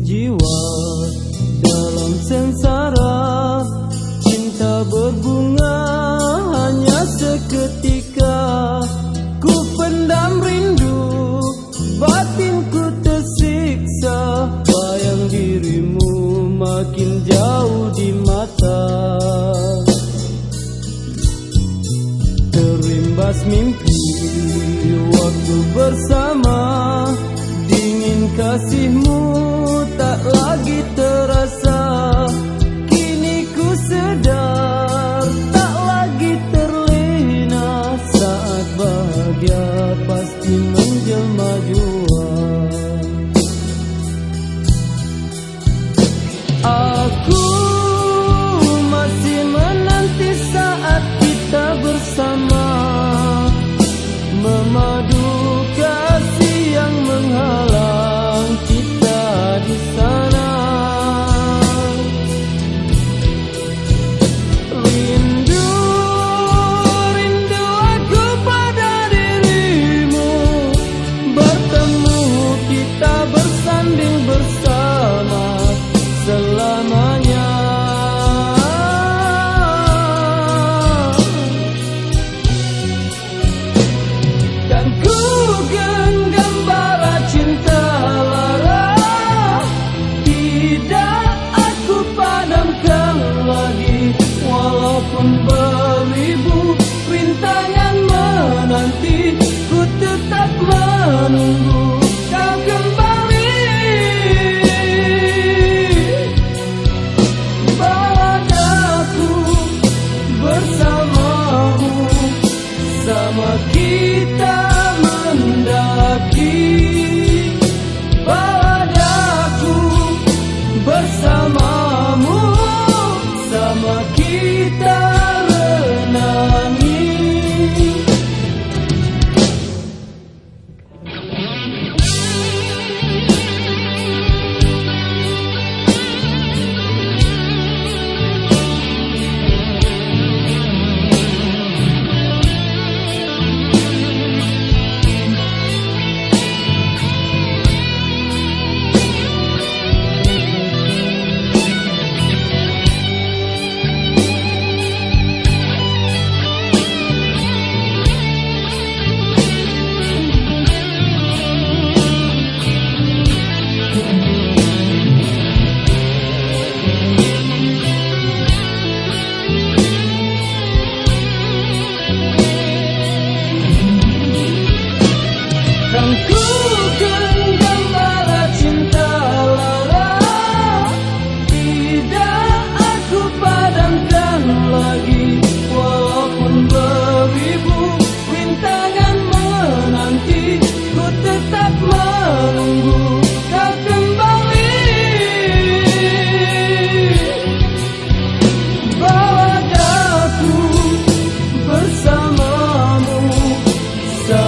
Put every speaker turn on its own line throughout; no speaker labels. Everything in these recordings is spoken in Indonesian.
jiwa dalam sengsara. Cinta berbunga hanya seketika. Ku pendam rindu batinku tersiksa. Bayang dirimu makin jauh di mata. Terimbas mimpi waktu bersama. Dingin kasihmu lagi terasa kini ku sedar tak lagi terlena. Saat bahagia pasti menjelma jua. Aku masih menanti saat kita bersama. Memadu menanti Ku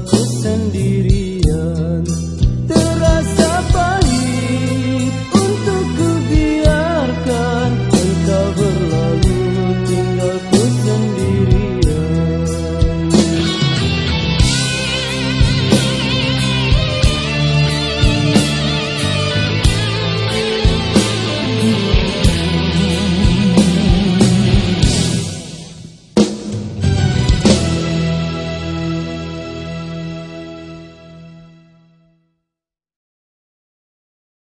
Ku sendirian.